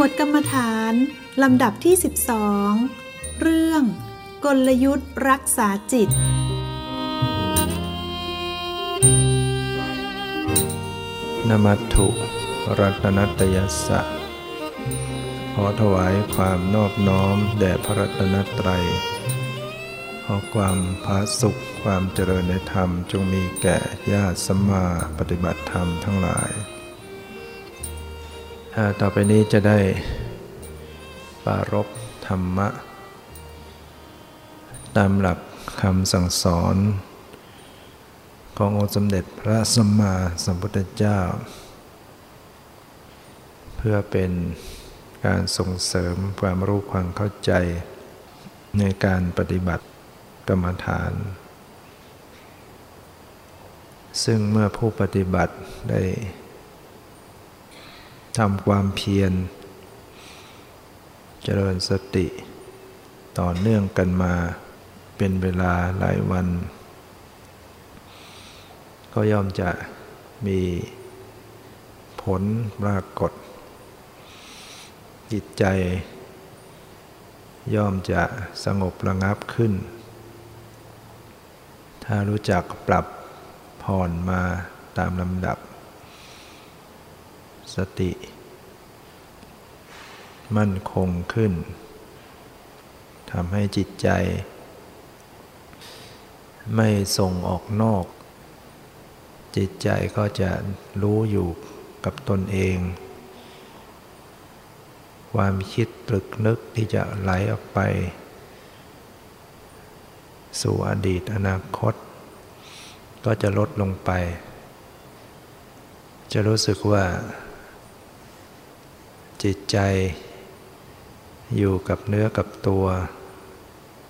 วดกรรมฐานลำดับที่ 12 เรื่อง กลยุทธ์รักษาจิต นมัตถุ รัตนัตยสะขอถวายความนอบน้อม แด่พระรัตนตรัย ขอความพาสุขความเจริญในธรรมจงมีแก่ญาติสัมมาปฏิบัติธรรมทั้งหลาย ต่อไปนี้จะได้ปารบธรรมะ ตามหลักคำสั่งสอน ขององค์สมเด็จพระสัมมาสัมพุทธเจ้า เพื่อเป็นการส่งเสริมความรู้ความเข้าใจ ในการปฏิบัติกรรมฐาน ซึ่งเมื่อผู้ปฏิบัติได้ ทำความเพียร เจริญสติ ต่อเนื่องกันมาเป็นเวลาหลายวัน ก็ย่อมจะมีผลปรากฏ จิตใจ ย่อมจะสงบระงับขึ้น ถ้ารู้จักปรับผ่อนมาตามลำดับ สติ มั่นคงขึ้นทำให้จิตใจ ไม่ส่งออกนอก จิตใจก็จะรู้อยู่กับตนเอง ความคิดตรึกนึกที่จะไหลออกไป สู่อดีตอนาคต ก็จะลดลงไป จะรู้สึกว่า จิตใจอยู่กับเนื้อกับตัว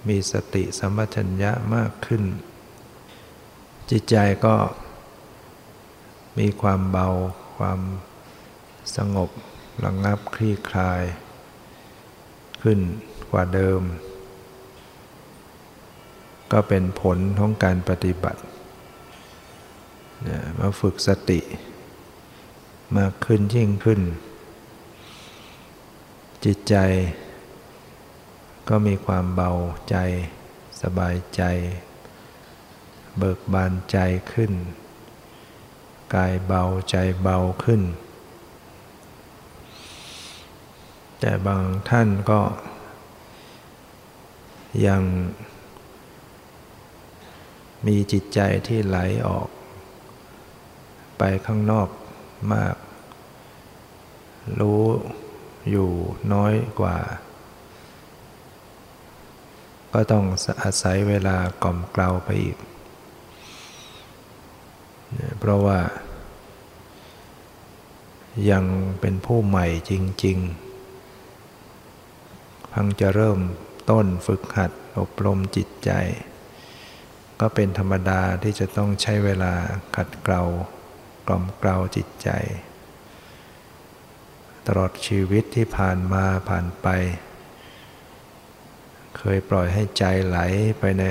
มีสติสัมปชัญญะมากขึ้น จิตใจก็มีความเบา ความสงบระงงับคลี่คลาย ขึ้นกว่าเดิม ก็เป็นผลของการปฏิบัติมาฝึกสติ มากขึ้นยิ่งขึ้น จิตใจ ก็มีความเบาใจ สบายใจ เบิกบานใจขึ้น กายเบาใจเบาขึ้น แต่บางท่านก็ ยัง มีจิตใจที่ไหลออก ไปข้างนอกมาก รู้ อยู่น้อยกว่า ก็ต้องอาศัยเวลากล่อมเกลาไปอีก เพราะว่า ยังเป็นผู้ใหม่จริง ๆ พังจะเริ่มต้นฝึกหัดอบรมจิตใจ ก็เป็นธรรมดาที่จะต้องใช้เวลาขัดเกลากล่อมเกลาจิตใจ ตลอดชีวิตที่ผ่านมาผ่านไป เคยปล่อยให้ใจไหลไปใน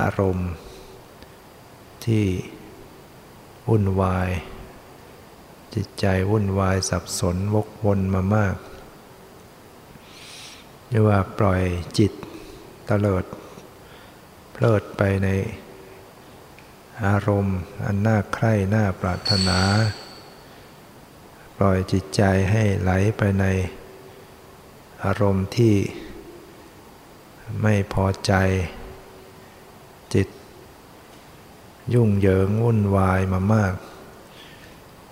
อารมณ์ ที่วุ่นวาย จิตใจวุ่นวายสับสนวกวนมามากเรียกว่าปล่อยจิตตเลิด เพลิดไปในอารมณ์ อันน่าใคร่น่าปรารถนา ปล่อยจิตใจให้ไหลไปในอารมณ์ที่ไม่พอใจ จิต ยุ่งเหยิงวุ่นวายมามาก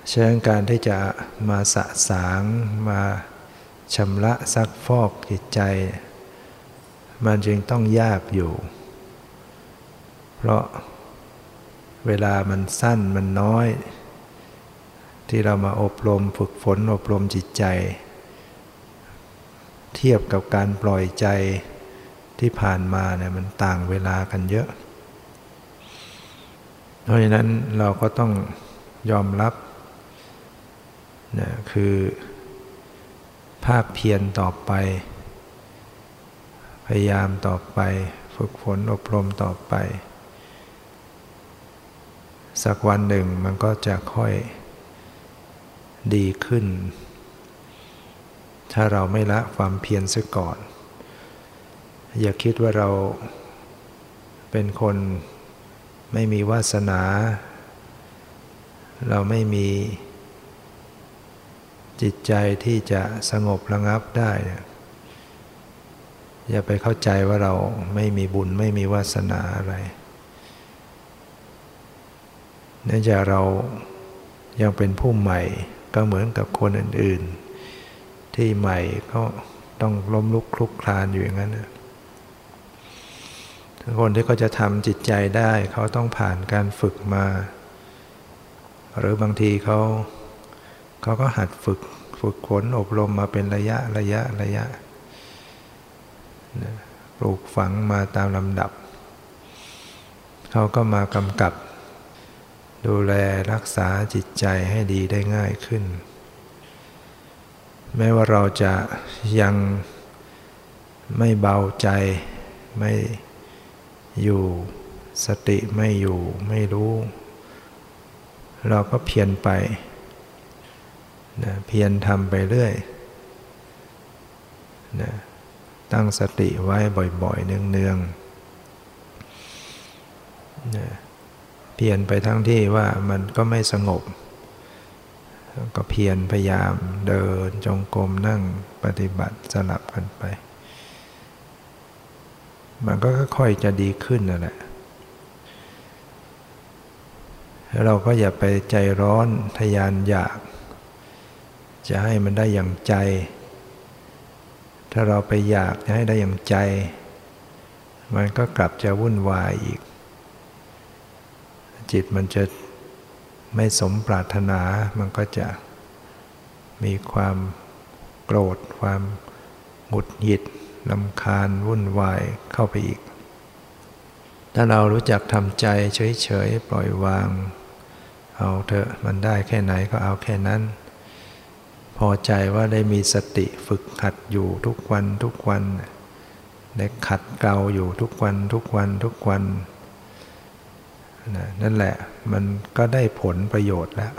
เช่นการที่จะมาสะสางมาชำระซักฟอกจิตใจ มันจึงต้องยากอยู่ เพราะเวลามันสั้นมันน้อย ที่เรามาอบรมฝึกฝนอบรมจิตใจ เทียบกับการปล่อยใจที่ผ่านมาเนี่ยมันต่างเวลากันเยอะ เพราะฉะนั้นเราก็ต้องยอมรับนะคือภาคเพียรต่อไป พยายามต่อไป ฝึกฝนอบรมต่อไป สักวันหนึ่งมันก็จะค่อย ดีขึ้น ถ้าเราไม่ละความเพียรซะก่อน อย่าคิดว่าเราเป็นคนไม่มีวาสนา เราไม่มีจิตใจที่จะสงบระงับได้ อย่าไปเข้าใจว่าเราไม่มีบุญไม่มีวาสนาอะไรเนื่องจากเรายังเป็นผู้ใหม่ ก็เหมือนกับคนอื่น ๆ ที่ใหม่ก็ต้องล้มลุกคลุกคลานอยู่อย่างนั้นคนที่เขาจะทำจิตใจได้เขาต้องผ่านการฝึกมา หรือบางทีเขาเขาก็หัดฝึกฝึกฝนอบรมมาเป็นระยะระยะระยะปลูกฝังมาตามลำดับ เขาก็มากำกับ ดูแลรักษาจิตใจให้ดีได้ง่ายขึ้น แม้ว่าเราจะยังไม่เบาใจไม่อยู่สติไม่อยู่ไม่รู้ เราก็เพียรไปนะเพียรทำไปเรื่อยนะตั้งสติไว้บ่อยๆ เนืองๆนะ พียรไปทั้งที่ว่ามันก็ไม่สงบ ก็เพียรพยายามเดินจงกรมนั่งปฏิบัติสลับกันไป มันก็ค่อยจะดีขึ้นนั่นแหละเราก็อย่าไปใจร้อนทยานอยาก จะให้มันได้อย่างใจ ถ้าเราไปอยากจะให้ได้อย่างใจ มันก็กลับจะวุ่นวายอีก จิตมันจะไม่สมปรารถนา มันก็จะมีความโกรธ ความหงุดหงิดลำคาญวุ่นวายเข้าไปอีก ถ้าเรารู้จักทำใจเฉยๆ ปล่อยวาง เอาเถอะมันได้แค่ไหนก็เอาแค่นั้น พอใจว่าได้มีสติฝึกขัดอยู่ทุกวันทุกวันได้ขัดเกลาอยู่ทุกวันทุกวันทุกวัน นั่นแหละมันก็ได้ผลประโยชน์แล้ว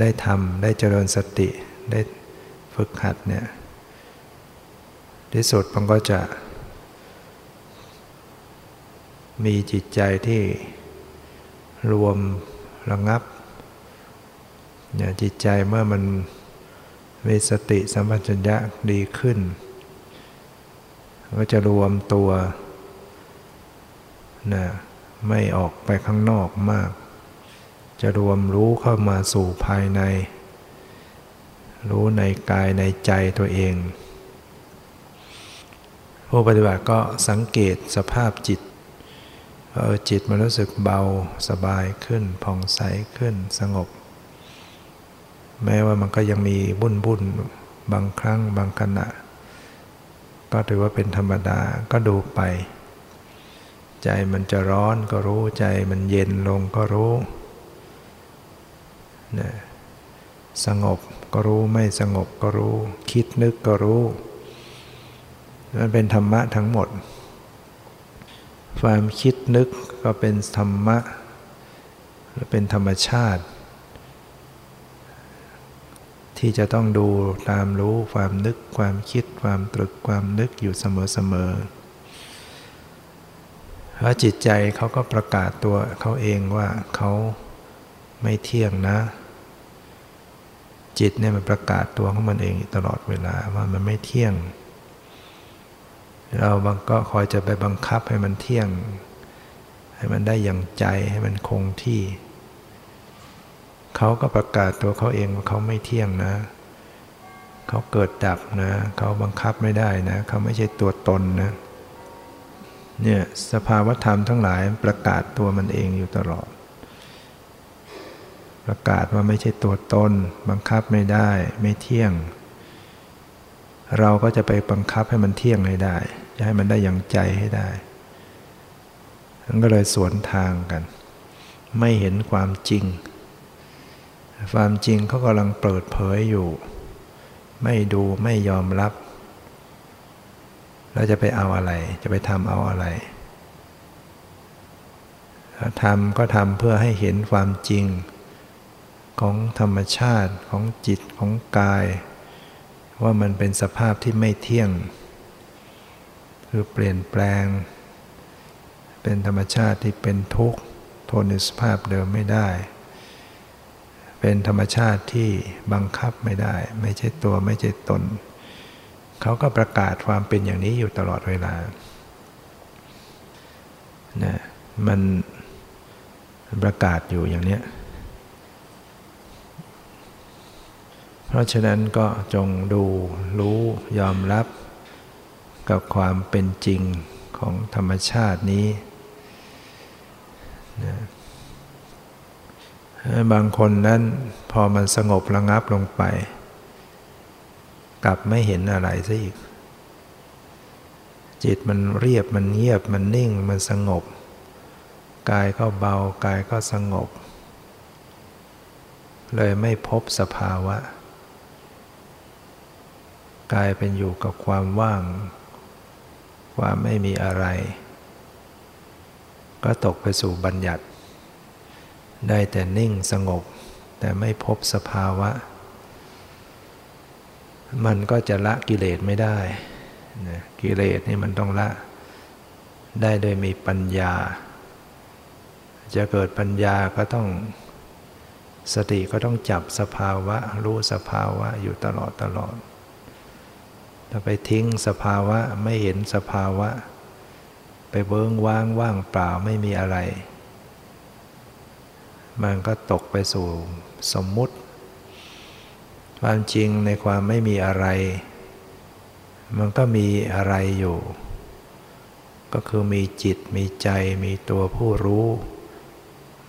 ได้ทำได้เจริญสติได้ฝึกหัดเนี่ยที่สุดมันก็จะ มีจิตใจที่รวมระงับเนี่ยจิตใจเมื่อมันมีสติสัมปชัญญะดีขึ้น ก็จะรวมตัว นะไม่ออกไปข้างนอกมาก จะรวมรู้เข้ามาสู่ภายใน รู้ในกายในใจตัวเอง ผู้ปฏิบัติก็สังเกตสภาพจิตเออจิตมันรู้สึกเบาสบายขึ้นผ่องใสขึ้นสงบ แม้ว่ามันก็ยังมีบุ่นบุ่นบางครั้งบางขณะ ก็ถือว่าเป็นธรรมดาก็ดูไป ใจมันจะร้อนก็รู้ใจมันเย็นลงก็รู้นะสงบก็รู้ไม่สงบก็รู้ คิดนึกก็รู้มันเป็นธรรมะทั้งหมด ความคิดนึกก็เป็นธรรมะเป็นธรรมชาติ ที่จะต้องดูตามรู้ความนึกความคิดความตรึกความนึกอยู่เสมอๆ เพราะจิตใจเขาก็ประกาศตัวเขาเองว่าเขาไม่เที่ยงนะ จิตเนี่ยมันประกาศตัวของมันเองตลอดเวลาว่ามันไม่เที่ยง เราบางก็คอยจะไปบังคับให้มันเที่ยง ให้มันได้อย่างใจให้มันคงที่ เขาก็ประกาศตัวเขาเองว่าเขาไม่เที่ยงนะเขาเกิดดับนะ เขาบังคับไม่ได้นะ เขาไม่ใช่ตัวตนนะเเนี่ยสภาวธรรมทั้งหลายประกาศตัวมันเองอยู่ตลอด ประกาศว่าไม่ใช่ตัวตนบังคับไม่ได้ ไม่เที่ยง เราก็จะไปบังคับให้มันเที่ยงให้ได้ จะให้มันได้อย่างใจให้ได้มันก็เลยสวนทางกัน ไม่เห็นความจริง ความจริงเขากำลังเปิดเผยอยู่ ไม่ดูไม่ยอมรับ เราจะไปเอาอะไร จะไปทำเอาอะไรทำก็ทำเพื่อให้เห็นความจริง ของธรรมชาติของจิตของกาย ว่ามันเป็นสภาพที่ไม่เที่ยง คือเปลี่ยนแปลง เป็นธรรมชาติที่เป็นทุกข์ทนในสภาพเดิมไม่ได้ เป็นธรรมชาติที่บังคับไม่ได้ ไม่ใช่ตัวไม่ใช่ตน เขาก็ประกาศความเป็นอย่างนี้อยู่ตลอดเวลานะมันประกาศอยู่อย่างเนี้ย เพราะฉะนั้นก็จงดูรู้ยอมรับกับความเป็นจริงของธรรมชาตินี้นะบางคนนั้นพอมันสงบระงับลงไป กลับไม่เห็นอะไรซะอีก จิตมันเรียบมันเงียบมันนิ่งมันสงบ กายก็เบากายก็สงบ เลยไม่พบสภาวะกลายเป็นอยู่กับความว่าง ความไม่มีอะไร ก็ตกไปสู่บัญญัติ ได้แต่นิ่งสงบ แต่ไม่พบสภาวะ มันก็จะละกิเลสไม่ได้นะกิเลสนี่มันต้องละ ได้โดยมีปัญญา จะเกิดปัญญาก็ต้องสติก็ต้องจับสภาวะ รู้สภาวะอยู่ตลอดตลอด ถ้าไปทิ้งสภาวะไม่เห็นสภาวะ ไปเบิ้งว่างว่างเปล่าไม่มีอะไร มันก็ตกไปสู่สมมุติ ความจริงในความไม่มีอะไร มันก็มีอะไรอยู่ ก็คือมีจิตมีใจมีตัวผู้รู้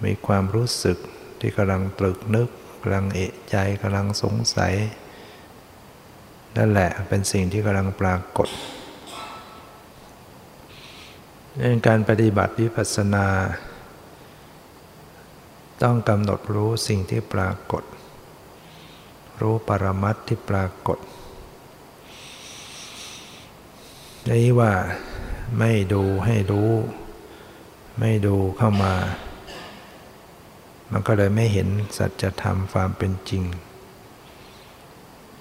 มีความรู้สึกที่กำลังตรึกนึกกำลังเอะใจกำลังสงสัย นั่นแหละเป็นสิ่งที่กำลังปรากฏในการปฏิบัติวิปัสสนา ต้องกำหนดรู้สิ่งที่ปรากฏ รู้ปรมัตที่ปรากฏนี้ว่าไม่ดูให้รู้ ไม่ดูเข้ามา มันก็เลยไม่เห็นสัจธรรมความเป็นจริง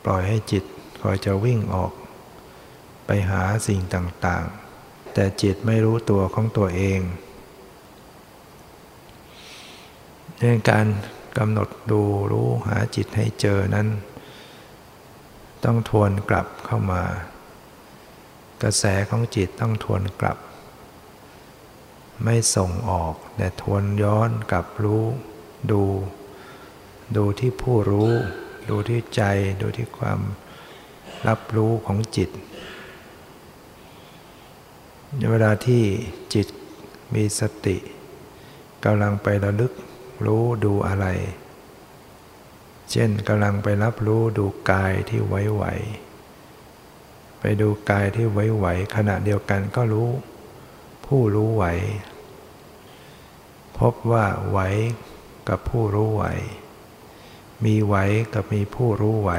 ปล่อยให้จิตคอยจะวิ่งออก ไปหาสิ่งต่างๆ แต่จิตไม่รู้ตัวของตัวเองในการ กำหนดดูรู้หาจิตให้เจอนั้น ต้องทวนกลับเข้ามา กระแสของจิตต้องทวนกลับ ไม่ส่งออกแต่ทวนย้อนกลับรู้ ดู ดูที่ผู้รู้ ดูที่ใจ ดูที่ความรับรู้ของจิตในเวลาที่จิตมีสติกำลังไประลึก รู้ดูอะไร เช่นกำลังไปรับรู้ดูกายที่ไหวไหวไปดูกายที่ไหวไหวขณะเดียวกันก็รู้ ผู้รู้ไหว พบว่าไหวกับผู้รู้ไหว มีไหวกับมีผู้รู้ไหว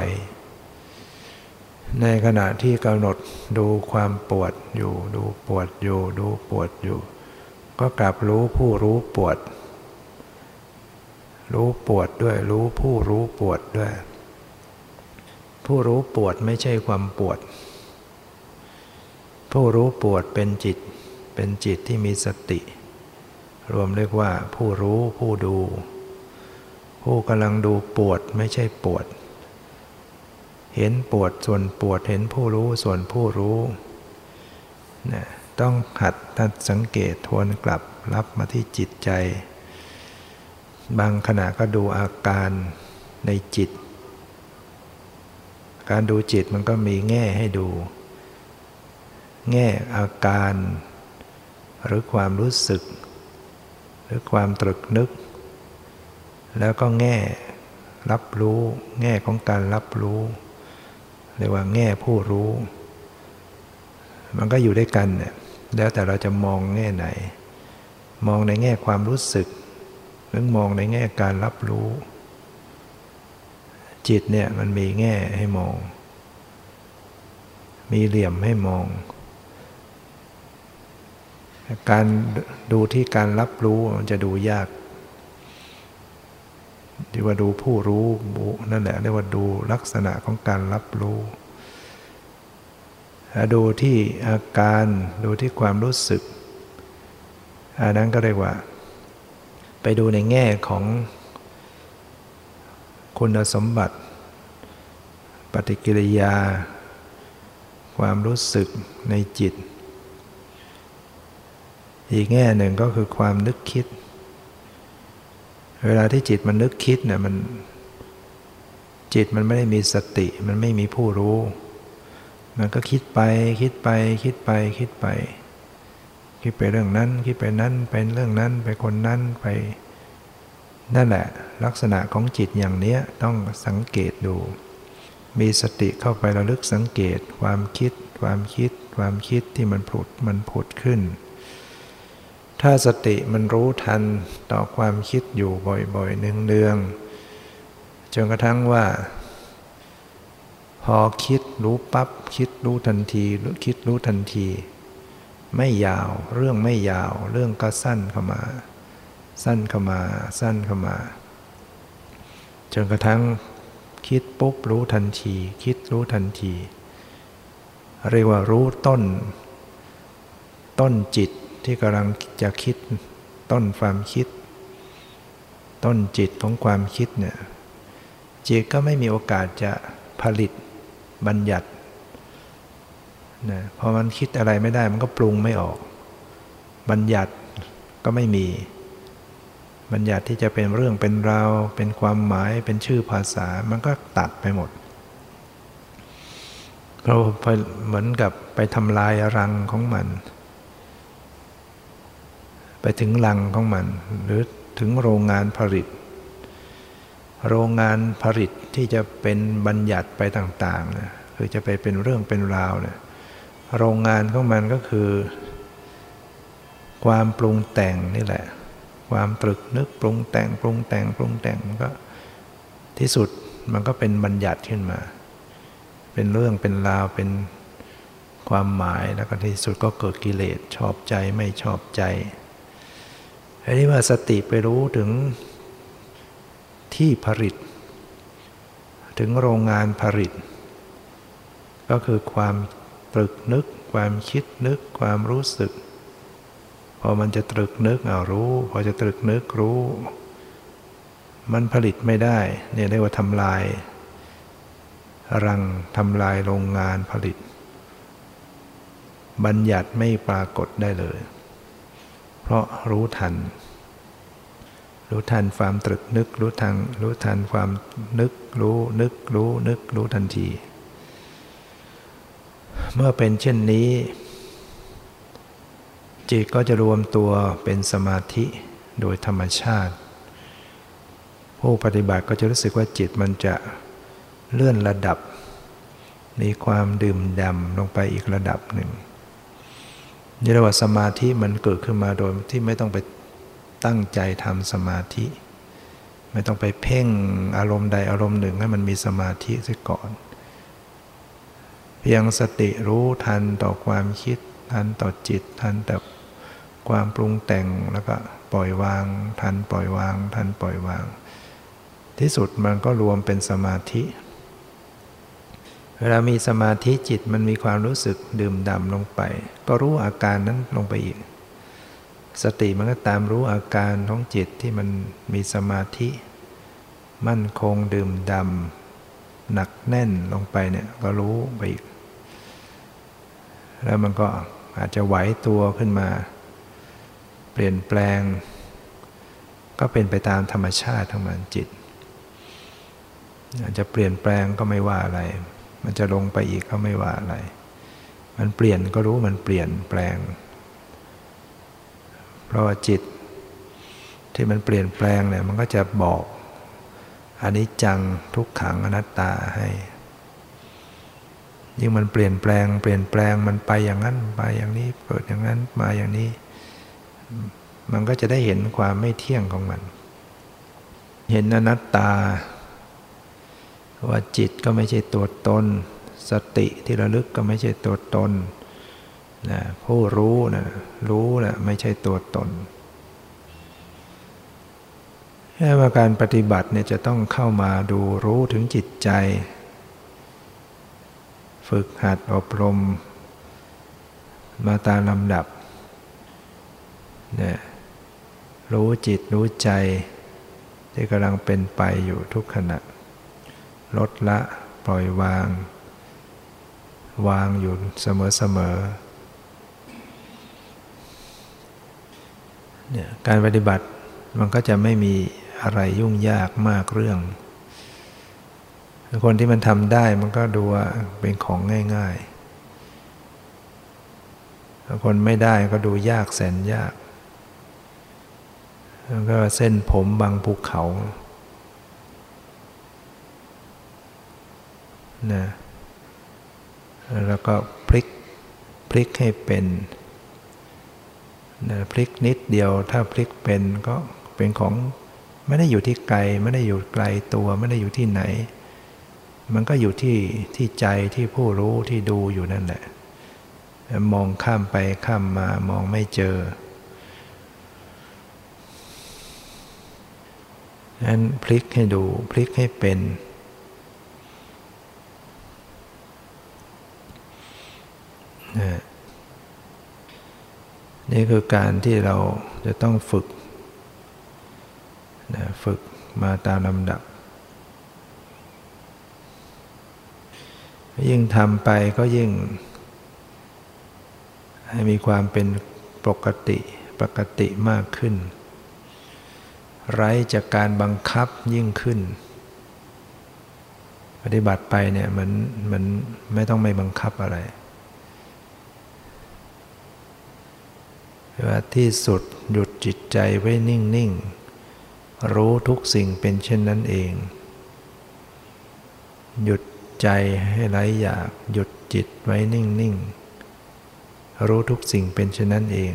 ในขณะที่กำหนดดูความปวดอยู่ ดูปวดอยู่ ดูปวดอยู่ ก็กลับรู้ผู้รู้ปวด รู้ปวดด้วย รู้ผู้รู้ปวดด้วย ผู้รู้ปวดไม่ใช่ความปวด ผู้รู้ปวดเป็นจิต เป็นจิตที่มีสติ รวมเรียกว่า ผู้รู้ผู้ดู ผู้กำลังดูปวดไม่ใช่ปวด เห็นปวดส่วนปวดเห็นผู้รู้ส่วนผู้รู้นะต้องหัดทัดสังเกตทวนกลับรับมาที่จิตใจ บางขณะก็ดูอาการในจิต การดูจิตมันก็มีแง่ให้ดู แง่อาการ หรือความรู้สึก หรือความตรึกนึก แล้วก็แง่รับรู้ แง่ของการรับรู้เรียกว่าแง่ผู้รู้ มันก็อยู่ด้วยกันเนี่ยแล้วแต่เราจะมองแง่ไหน มองในแง่ความรู้สึก หรือมองในแง่การรับรู้ จิตเนี่ยมันมีแง่ให้มอง มีเหลี่ยมให้มอง การดูที่การรับรู้มันจะดูยากที่ว่าดูผู้รู้นั่นแหละเรียกว่าดูลักษณะของการรับรู้ ดูที่อาการดูที่ความรู้สึกอันนั้นก็เรียกว่า ไปดูในแง่ของคุณสมบัติ ปฏิกิริยา ความรู้สึกในจิต อีกแง่หนึ่งก็คือความนึกคิด เวลาที่จิตมันนึกคิดเนี่ยมันจิตมันไม่ได้มีสติ มันไม่มีผู้รู้ มันก็คิดไปคิดไปคิดไปคิดไป คิดไปเรื่องนั้นคิดไปนั้นเป็นเรื่องนั้นไปคนนั้นไป นั่นแหละ ลักษณะของจิตอย่างเนี้ยต้องสังเกตดู มีสติเข้าไประลึกสังเกต ความคิด ความคิด ความคิดที่มันผุดมันผุดขึ้น ถ้าสติมันรู้ทันต่อความคิดอยู่บ่อยๆเนืองๆจนกระทั่งว่าพอคิดรู้ปับ๊บคิดรู้ทันทีคิดรู้ทันที ไม่ยาว เรื่องไม่ยาว เรื่องก็สั้นเข้ามา สั้นเข้ามา สั้นเข้ามา จนกระทั่งคิดปุ๊บรู้ทันที คิดรู้ทันที เรียกว่ารู้ต้น ต้นจิตที่กำลังจะคิด ต้นความคิด ต้นจิตของความคิดเนี่ยจิตก็ไม่มีโอกาสจะผลิตบัญญัติ นะพอมันคิดอะไรไม่ได้มันก็ปรุงไม่ออก บัญญัติก็ไม่มี บัญญัติที่จะเป็นเรื่องเป็นราว เป็นความหมายเป็นชื่อภาษามันก็ตัดไปหมดเราเหมือนกับไปทำลายรังของมัน ไปถึงรังของมัน หรือถึงโรงงานผลิต โรงงานผลิตที่จะเป็นบัญญัติไปต่างๆนะคือจะไปเป็นเรื่องเป็นราวเนะ โรงงานของมันก็คือ ความปรุงแต่งนี่แหละ ความตรึกนึกปรุงแต่งปรุงแต่งปรุงแต่งมันก็ที่สุดมันก็เป็นบัญญัติขึ้นมา เป็นเรื่องเป็นราวเป็นความหมายแล้วก็ที่สุดก็เกิดกิเลสชอบใจไม่ชอบใจอันนี้ว่าสติไปรู้ถึงที่ผลิต ถึงโรงงานผลิต ก็คือความ ตรึกนึก ความคิดนึกความรู้สึก พอมันจะตรึกนึกเอารู้ พอจะตรึกนึกรู้ มันผลิตไม่ได้เนี่ยเรียกว่าทำลาย รังทำลายโรงงานผลิต บัญญัติไม่ปรากฏได้เลย เพราะรู้ทัน รู้ทันความตรึกนึก รู้ทันรู้ทันความนึกรู้นึกรู้นึกรู้ทันที เมื่อเป็นเช่นนี้ จิตก็จะรวมตัวเป็นสมาธิโดยธรรมชาติ ผู้ปฏิบัติก็จะรู้สึกว่าจิตมันจะเลื่อนระดับ มีความดื่มดำลงไปอีกระดับหนึ่งนี่เรียกว่าสมาธิมันเกิดขึ้นมาโดยที่ไม่ต้องไปตั้งใจทำสมาธิ ไม่ต้องไปเพ่งอารมณ์ใดอารมณ์หนึ่งให้มันมีสมาธิซะก่อน เพียงสติรู้ทันต่อความคิด ทันต่อจิต ทันต่อความปรุงแต่งแล้วก็ปล่อยวาง ทันปล่อยวาง ทันปล่อยวาง ที่สุดมันก็รวมเป็นสมาธิ เวลามีสมาธิจิตมันมีความรู้สึกดื่มด่ำลงไป ก็รู้อาการนั้นลงไปอีก สติมันก็ตามรู้อาการของจิตที่มันมีสมาธิ มั่นคงดื่มดำหนักแน่นลงไปเนี่ยก็รู้ไปอีก แล้วมันก็อาจจะไหวตัวขึ้นมา เปลี่ยนแปลง ก็เป็นไปตามธรรมชาติทั้งมันจิต อาจจะเปลี่ยนแปลงก็ไม่ว่าอะไร มันจะลงไปอีกก็ไม่ว่าอะไร มันเปลี่ยนก็รู้มันเปลี่ยนแปลง เพราะว่าจิตที่มันเปลี่ยนแปลงเนี่ยมันก็จะบอกอันนี้จังทุกขังอนัตตาให้ ยิ่งมันเปลี่ยนแปลง เปลี่ยนแปลงมันไปอย่างนั้นไปอย่างนี้เกิดอย่างนั้นมาอย่างนี้ มันก็จะได้เห็นความไม่เที่ยงของมัน เห็นอนัตตา ว่าจิตก็ไม่ใช่ตัวตน สติที่ระลึกก็ไม่ใช่ตัวตนนะผู้รู้นะรู้นะไม่ใช่ตัวตนแค่ว่าการปฏิบัติเนี่ยจะต้องเข้ามาดูรู้ถึงจิตใจ ฝึกหัดอบรม มาตามลำดับเนี่ยรู้จิตรู้ใจ ที่กำลังเป็นไปอยู่ทุกขณะ ลดละปล่อยวาง วางอยู่เสมอๆเนี่ยการปฏิบัติมันก็จะไม่มีอะไรยุ่งยากมากเรื่อง คนที่มันทำได้มันก็ดูว่าเป็นของง่ายๆ คนไม่ได้ก็ดูยากแสนยากแล้วก็เส้นผมบางภูเขานะแล้วก็พลิกพลิกให้เป็นนะพลิกนิดเดียวถ้าพลิกเป็นก็เป็นของไม่ได้อยู่ที่ไกล ไม่ได้อยู่ไกลตัว ไม่ได้อยู่ที่ไหน มันก็อยู่ที่ที่ใจที่ผู้รู้ที่ดูอยู่นั่นแหละ มองข้ามไปข้ามมามองไม่เจอนั้นพลิกให้ดูพลิกให้เป็น นี่คือการที่เราจะต้องฝึก ฝึกมาตามลำดับ ยิ่งทำไปก็ยิ่ง ให้มีความเป็นปกติปกติมากขึ้น ไร้จากการบังคับยิ่งขึ้น ปฏิบัติไปเนี่ยเหมันเหมันไม่ต้องไม่บังคับอะไรว่าที่สุดหยุดจิตใจไว้นิ่ง ๆ รู้ทุกสิ่งเป็นเช่นนั้นเอง หยุด ใจให้ไร้อยากหยุดจิตไว้นิ่งๆ รู้ทุกสิ่งเป็นเช่นนั้นเอง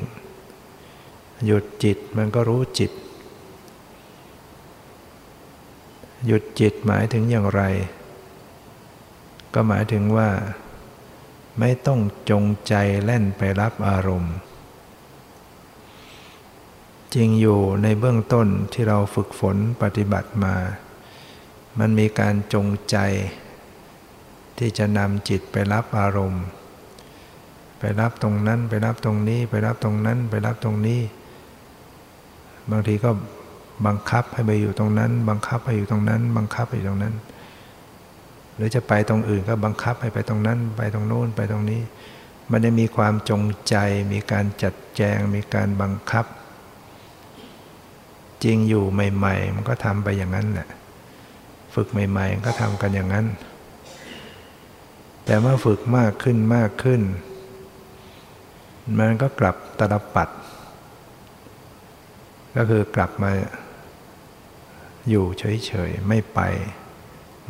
หยุดจิตมันก็รู้จิต หยุดจิตหมายถึงอย่างไร ก็หมายถึงว่า ไม่ต้องจงใจแล่นไปรับอารมณ์ จริงอยู่ในเบื้องต้นที่เราฝึกฝนปฏิบัติมา มันมีการจงใจ ที่จะนำจิตไปรับอารมณ์ ไปรับตรงนั้น ไปรับตรงนี้ ไปรับตรงนั้น ไปรับตรงนี้ บางทีก็บังคับให้ไปอยู่ตรงนั้น บังคับให้อยู่ตรงนั้น บังคับให้อยู่ตรงนั้น หรือจะไปตรงอื่นก็บังคับให้ไปตรงนั้น ไปตรงโน้นไปตรงนี้ มันจะมีความจงใจ มีการจัดแจง มีการบังคับ จริงอยู่ใหม่ ๆ มันก็ทำไปอย่างนั้นแหละฝึกใหม่ ๆ ก็ทำกันอย่างนั้น แต่เมื่อฝึกมากขึ้นมากขึ้น มันก็กลับตลปัด ก็คือกลับมา อยู่เฉยๆ ไม่ไป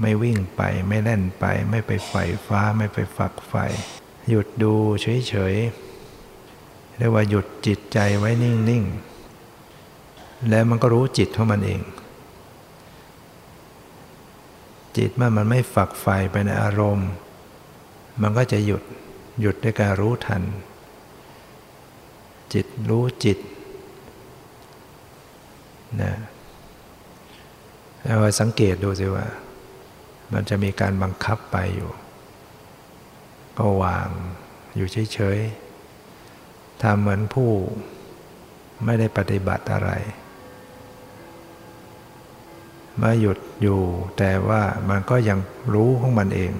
ไม่วิ่งไป ไม่เล่นไป ไม่ไปไฟฟ้า ไม่ไปฝักไฟ หยุดดูเฉยๆ เรียกว่าหยุดจิตใจไว้นิ่งๆ แล้วมันก็รู้จิตของมันเองจิตเมื่อมันไม่ฝักใฝ่ไปในอารมณ์ มันก็จะหยุดหยุดด้วยการรู้ทัน จิตรู้จิตนะแล้วสังเกตดูสิว่า มันจะมีการบังคับไปอยู่ ก็วางอยู่เฉยๆทำเหมือนผู้ไม่ได้ปฏิบัติอะไรมาหยุดอยู่แต่ว่ามันก็ยังรู้ของมันเอง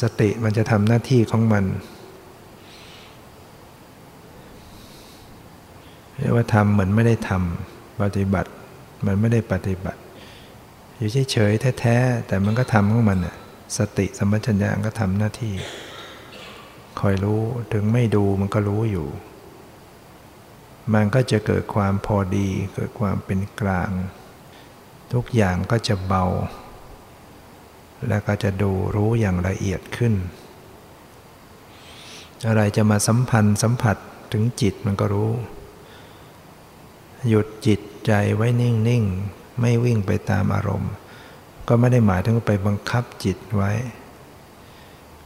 สติมันจะทำหน้าที่ของมันเรียกว่าทำเหมือนไม่ได้ทำปฏิบัติมันไม่ได้ปฏิบัติ อยู่เฉยๆแท้ๆแต่มันก็ทำของมันสติสัมปชัญญะก็ทำหน้าที่ คอยรู้ถึงไม่ดูมันก็รู้อยู่ มันก็จะเกิดความพอดี เกิดความเป็นกลาง ทุกอย่างก็จะเบา และก็จะดูรู้อย่างละเอียดขึ้น อะไรจะมาสัมพันธ์สัมผัสถึงจิตมันก็รู้ หยุดจิตใจไว้นิ่งๆ ไม่วิ่งไปตามอารมณ์ ก็ไม่ได้หมายถึงไปบังคับจิตไว้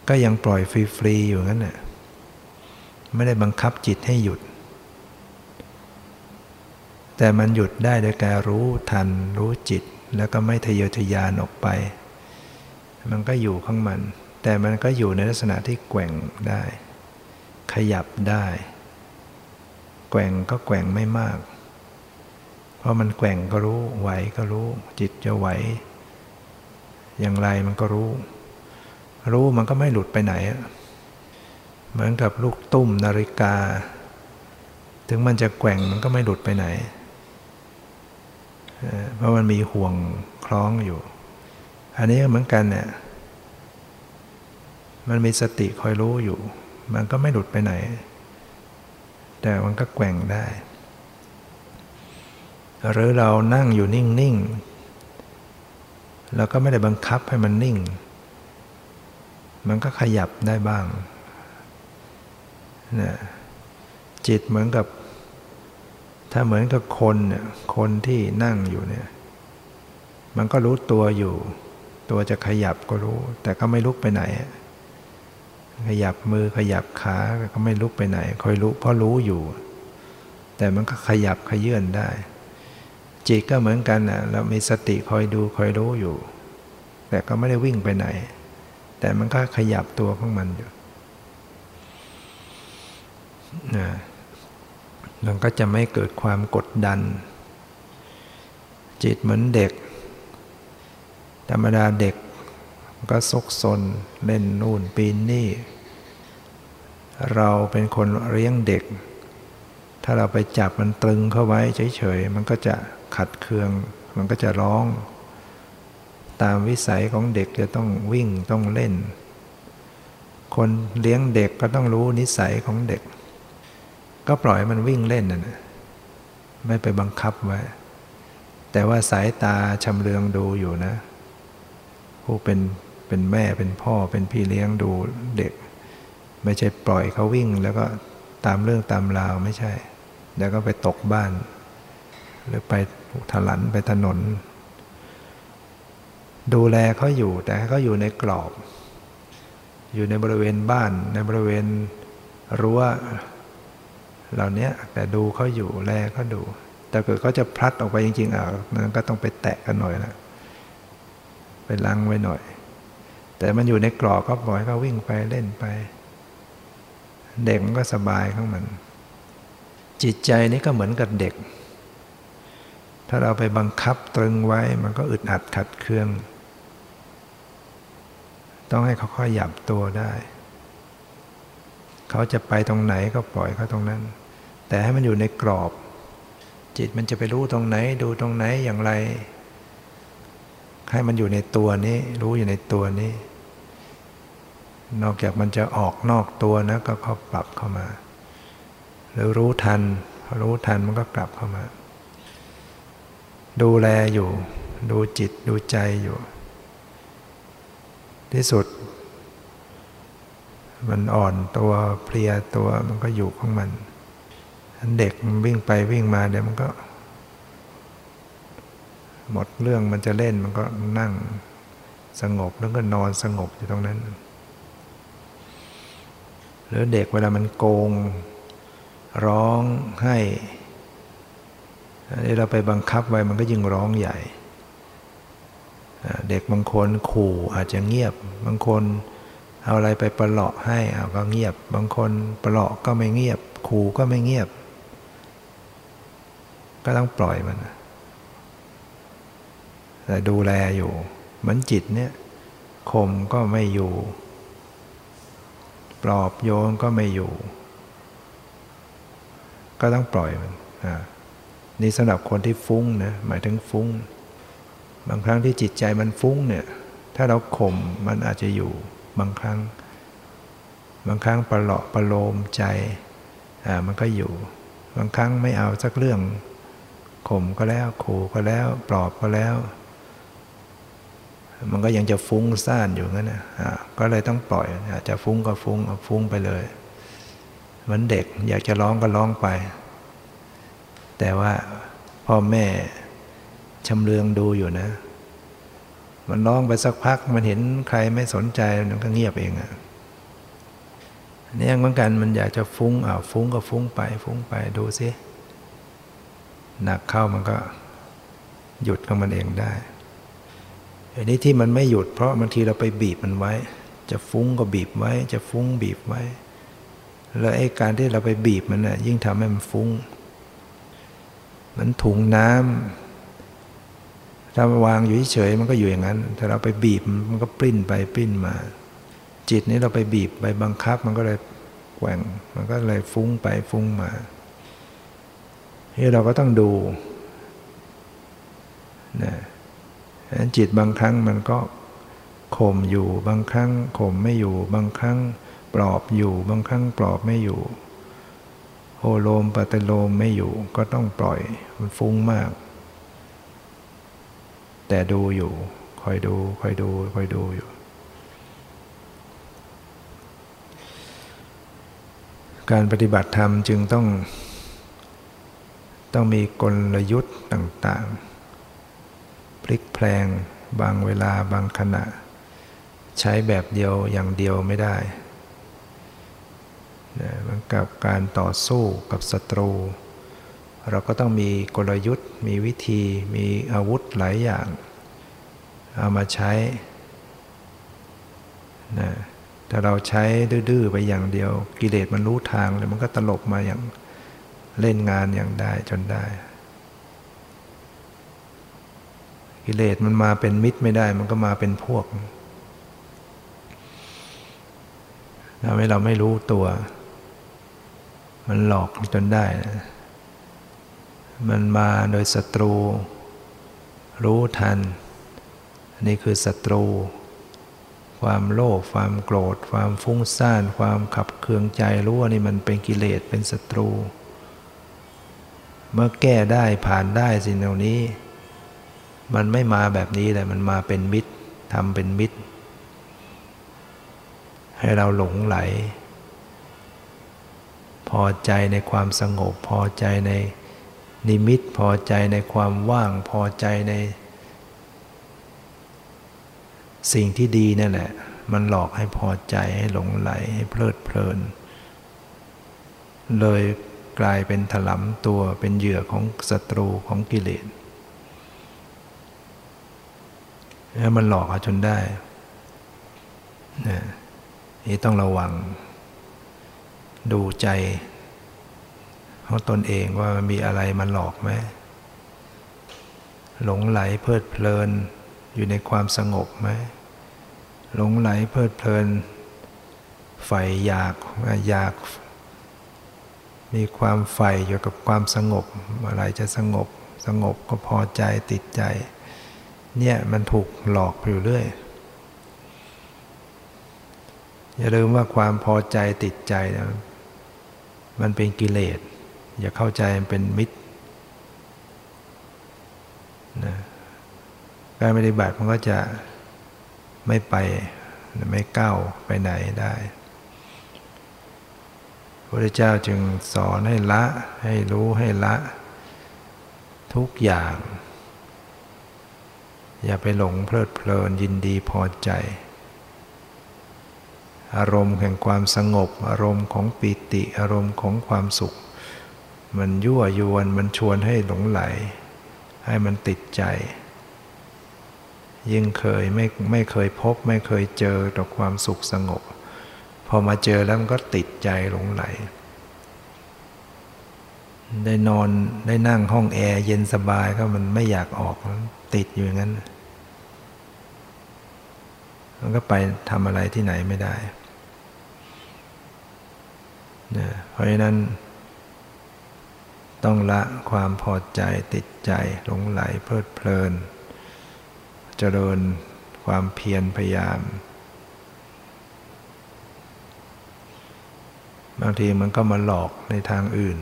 ก็ยังปล่อยฟรีๆ อยู่งั้นน่ะไม่ได้บังคับจิตให้หยุด แต่มันหยุดได้โดยการรู้ทันรู้จิตแล้วก็ไม่ทะเยอทะยานออกไป มันก็อยู่ข้างมัน แต่มันก็อยู่ในลักษณะที่แกว่งได้ ขยับได้ แกว่งก็แกว่งไม่มาก เพราะมันแกว่งก็รู้ ไหวก็รู้ จิตจะไหว อย่างไรมันก็รู้ รู้มันก็ไม่หลุดไปไหน เหมือนกับลูกตุ้มนาฬิกา ถึงมันจะแกว่งมันก็ไม่หลุดไปไหน เพราะมันมีห่วงคล้องอยู่ อันนี้เหมือนกันเนี่ย มันมีสติคอยรู้อยู่ มันก็ไม่หลุดไปไหน แต่มันก็แกว่งได้ หรือเรานั่งอยู่นิ่งๆเราก็ไม่ได้บังคับให้มันนิ่ง มันก็ขยับได้บ้างนะจิตเหมือนกับ ถ้าเหมือนกับคนเนี่ยคนที่นั่งอยู่เนี่ย มันก็รู้ตัวอยู่ ตัวจะขยับก็รู้ แต่ก็ไม่ลุกไปไหน ขยับมือขยับขาก็ไม่ลุกไปไหนคอยรู้เพราะรู้อยู่ แต่มันก็ขยับขยื่นได้ จิตก็เหมือนกันนะเรามีสติคอยดูคอยรู้อยู่ แต่ก็ไม่ได้วิ่งไปไหน แต่มันก็ขยับตัวของมันอยู่นะมันก็จะไม่เกิดความกดดัน จิตเหมือนเด็ก ธรรมดาเด็กก็ซกซนเล่นนู่นปีนนี่ เราเป็นคนเลี้ยงเด็ก ถ้าเราไปจับมันตรึงเข้าไว้เฉยๆ มันก็จะขัดเคือง มันก็จะร้อง ตามวิสัยของเด็กจะต้องวิ่งต้องเล่น คนเลี้ยงเด็กก็ต้องรู้นิสัยของเด็ก ก็ปล่อยมันวิ่งเล่นนะไม่ไปบังคับไว้ แต่ว่าสายตาชำเลืองดูอยู่นะ ผู้เป็นเป็นแม่เป็นพ่อเป็นพี่เลี้ยงดูเด็ก ไม่ใช่ปล่อยเขาวิ่ง แล้วก็ตามเรื่องตามราวไม่ใช่ แล้วก็ไปตกบ้าน หรือไปถลันไปถนน ดูแลเขาอยู่แต่เขาอยู่ในกรอบ อยู่ในบริเวณบ้าน ในบริเวณรั้วเหล่านี้แต่ดูเขาอยู่แลเขาดู แต่เกิดเขาจะพลัดออกไปจริงๆอะมันก็ต้องไปแตะกันหน่อยนะ ไปลังไว้หน่อย แต่มันอยู่ในกรอบก็ปล่อยเขาวิ่งไปเล่นไป เด็กมันก็สบายของมัน จิตใจนี้ก็เหมือนกับเด็ก ถ้าเราไปบังคับตรึงไว้มันก็อึดอัดขัดเคือง ต้องให้เขาค่อยหยับตัวได้ เขาจะไปตรงไหนก็ปล่อยเขาตรงนั้น แต่ให้มันอยู่ในกรอบจิตมันจะไปรู้ตรงไหนดูตรงไหนอย่างไร ให้มันอยู่ในตัวนี้ รู้อยู่ในตัวนี้ นอกจากมันจะออกนอกตัวนะก็เขาปรับเข้ามา หรือรู้ทันพอรู้ทันมันก็กลับเข้ามา ดูแลอยู่ ดูจิตดูใจอยู่ ที่สุด มันอ่อนตัวเพลียตัวมันก็อยู่ของมัน เด็กมันวิ่งไปวิ่งมาเดี๋ยวมันก็ หมดเรื่องมันจะเล่นมันก็นั่งสงบแล้วก็นอนสงบอยู่ตรงนั้น หรือเด็กเวลามันโกง ร้องให้นี่เราไปบังคับไว้มันก็ยิ่งร้องใหญ่ เด็กบางคนขู่อาจจะเงียบ บางคนเอาอะไรไปประหลาะให้เอาก็เงียบ บางคนประหลาะก็ไม่เงียบ ขู่ก็ไม่เงียบ ก็ต้องปล่อยมัน แต่ดูแลอยู่เหมือนจิตเนี่ยข่มก็ไม่อยู่ ปลอบโยนก็ไม่อยู่ ก็ต้องปล่อยมันนี่สำหรับคนที่ฟุ้งนะหมายถึงฟุ้ง บางครั้งที่จิตใจมันฟุ้งเนี่ยถ้าเราข่มมันอาจจะอยู่บางครั้ง บางครั้งประหลาะประโลมใจอ่ามันก็อยู่ บางครั้งไม่เอาสักเรื่องข่มก็แล้วขู่ก็แล้ว ปลอบก็แล้ว มันก็ยังจะฟุ้งซ่านอยู่งั้นนะก็เลยต้องปล่อยจะฟุ้งก็ฟุ้งฟุ้งไปเลยเหมือนเด็กอยากจะร้องก็ร้องไป แต่ว่าพ่อแม่ชำเลืองดูอยู่นะ มันร้องไปสักพักมันเห็นใครไม่สนใจมันก็เงียบเองอะนี่เหมือนกันมันอยากจะฟุ้งอ่าฟุ้งก็ฟุ้งไป ฟุ้งไปดูซิหนักเข้ามันก็หยุดของมันเองได้ อันนี้ที่มันไม่หยุดเพราะบางทีเราไปบีบมันไว้ จะฟุ้งก็บีบไว้ จะฟุ้งบีบไว้ แล้วไอ้การที่เราไปบีบมันน่ะยิ่งทำให้มันฟุ้ง มันถุงน้ำถ้าวางอยู่เฉยมันก็อยู่อย่างนั้น ถ้าเราไปบีบมันก็ปริ้นไปปริ้นมา จิตนี้เราไปบีบไปบังคับมันก็เลยแกว่ง มันก็เลยฟุ้งไปฟุ้งมาที่เราก็ต้องดูนะ จิตบางครั้งมันก็ข่มอยู่บางครั้งข่มไม่อยู่ บางครั้งปลอบอยู่ บางครั้งปลอบไม่อยู่โอโลมปฏิโลมไม่อยู่ก็ต้องปล่อยมันฟุ้งมาก แต่ดูอยู่คอยดูคอยดูคอยดูอยู่ การปฏิบัติธรรมจึงต้อง ต้องมีกลยุทธ์ต่าง ๆ พลิกแพลง บางเวลาบางขณะ ใช้แบบเดียวอย่างเดียวไม่ได้มันกับการต่อสู้กับศัตรู เราก็ต้องมีกลยุทธ์ มีวิธี มีอาวุธหลายอย่าง เอามาใช้นะถ้าเราใช้ดื้อๆไปอย่างเดียว กิเลสมันรู้ทางเลยมันก็ตลบมาอย่างเล่นงานอย่างได้จนได้ กิเลสมันมาเป็นมิตรไม่ได้ มันก็มาเป็นพวกทำให้เราไม่รู้ตัว มันหลอกจนได้ มันมาโดยศัตรู รู้ทัน นี่คือศัตรู ความโลภ ความโกรธ ความฟุ้งซ่าน ความขับเคืองใจรู้ว่านี่มันเป็นกิเลส เป็นศัตรู เมื่อแก้ได้ผ่านได้สิ่งเหล่านี้ มันไม่มาแบบนี้แหละมันมาเป็นมิตรทำเป็นมิตร ให้เราหลงไหล พอใจในความสงบ พอใจในนิมิต พอใจในความว่าง พอใจใน สิ่งที่ดีนั่นแหละ มันหลอกให้พอใจให้หลงไหลให้เพลิดเพลิน เลยกลายเป็นถลำตัวเป็นเหยื่อของศัตรูของกิเลส แล้วมันหลอกเอาจนได้นี่ต้องระวัง ดูใจของตนเองว่ามันมีอะไรมันหลอกไหมหลงไหลเพลิดเพลินอยู่ในความสงบไหมหลงไหลเพลิดเพลินใฝ่อยากอยาก มีความใฝ่อยู่กับความสงบอะไรจะสงบสงบก็พอใจติดใจ เนี่ยมันถูกหลอกอยู่เรื่อย อย่าลืมว่าความพอใจติดใจนะมันเป็นกิเลส อย่าเข้าใจมันเป็นมิตรนะการปฏิบัติมันก็จะไม่ไปไม่ก้าวไปไหนได้พระเจ้าจึงสอนให้ละให้รู้ให้ละ ทุกอย่าง อย่าไปหลงเพลิดเพลินยินดีพอใจ อารมณ์แห่งความสงบ อารมณ์ของปิติ อารมณ์ของความสุข มันยั่วยวนมันชวนให้หลงไหล ให้มันติดใจ ยิ่งเคยไม่ไม่เคยพบไม่เคยเจอต่อความสุขสงบ พอมาเจอแล้วมันก็ติดใจหลงไหลได้นอนได้นั่งห้องแอร์เย็นสบายก็มันไม่อยากออก ติดอยู่อย่างนั้นมันก็ไปทำอะไรที่ไหนไม่ได้นะเพราะฉะนั้น ต้องละความพอใจติดใจหลงไหลเพลิดเพลิน เจริญความเพียรพยายาม บางทีมันก็มาหลอกในทางอื่น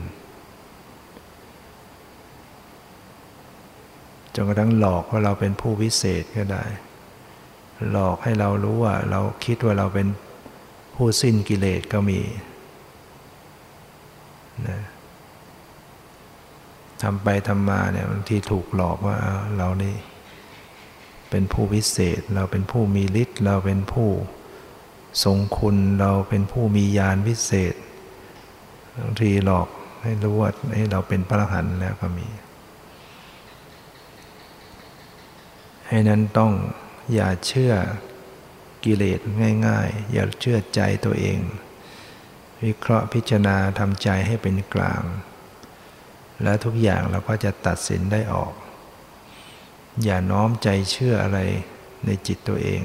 จนกระทั่งหลอกว่าเราเป็นผู้วิเศษก็ได้ หลอกให้เรารู้ว่า เราคิดว่าเราเป็นผู้สิ้นกิเลสก็มีนะทำไปทำมาเนี่ยบางทีถูกหลอกว่าเรานี่เป็นผู้วิเศษ เราเป็นผู้มีฤทธิ์เราเป็นผู้ทรงคุณเราเป็นผู้มีญาณวิเศษบางทีหลอกให้รู้ว่าให้เราเป็นพระอรหันต์แล้วก็มี ให้นั้นต้องอย่าเชื่อกิเลสง่าย ๆ อย่าเชื่อใจตัวเอง วิเคราะห์พิจารณาทำใจให้เป็นกลาง และทุกอย่างเราก็จะตัดสินได้ออก อย่าน้อมใจเชื่ออะไรในจิตตัวเอง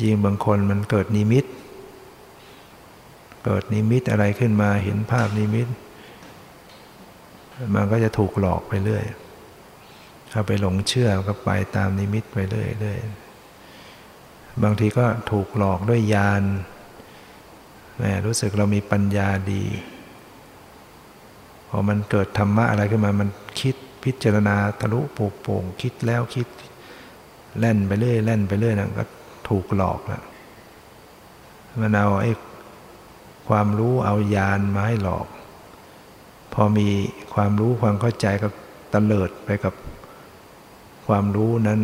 ยิ่งบางคนมันเกิดนิมิต เกิดนิมิตอะไรขึ้นมาเห็นภาพนิมิต มันก็จะถูกหลอกไปเรื่อย ถ้าไปหลงเชื่อก็ไปตามนิมิตไปเรื่อยเรื่อยบางทีก็ถูกหลอกด้วยญาณแม้รู้สึกเรามีปัญญาดีพอมันเกิดธรรมะอะไรขึ้นมามันคิดพิจารณาทะลุโปร่งคิดแล้วคิดแล่นไปเรื่อยแล่นไปเรื่อยนะก็ถูกหลอกแล้วมันเอาไอ้ความรู้เอายานมาให้หลอก พอมีความรู้ความเข้าใจก็ตะเลิดไปกับ ความรู้นั้น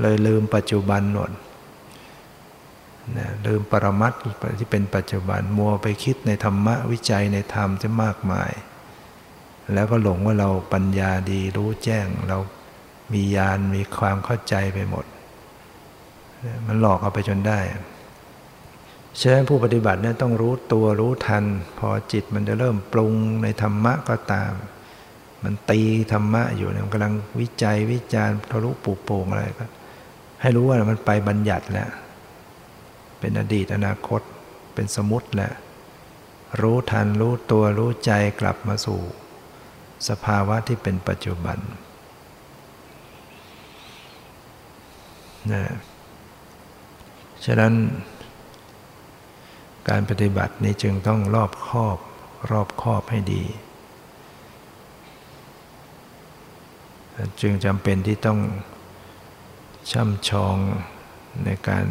เลยลืมปัจจุบันหมดนะลืมปรมัตที่เป็นปัจจุบันมัวไปคิดในธรรมะวิจัยในธรรมจะมากมาย แล้วก็หลงว่าเราปัญญาดีรู้แจ้ง เรามีญาณมีความเข้าใจไปหมด มันหลอกเอาไปจนได้ฉะนั้นผู้ปฏิบัติเนี่ยต้องรู้ตัวรู้ทัน พอจิตมันจะเริ่มปรุงในธรรมะก็ตาม มันตีธรรมะอยู่เนี่ยมันกำลังวิจัยวิจารณ์ทะลุปูโป่งอะไรก็ ให้รู้ว่ามันไปบัญญัติแล้ว เป็นอดีตอนาคต เป็นสมุติแล้วรู้ทันรู้ตัวรู้ใจกลับมาสู่ สภาวะที่เป็นปัจจุบันนะฉะนั้น การปฏิบัตินี้จึงต้องรอบคอบ รอบคอบให้ดี จึงจำเป็นที่ต้องช่ำชองในการ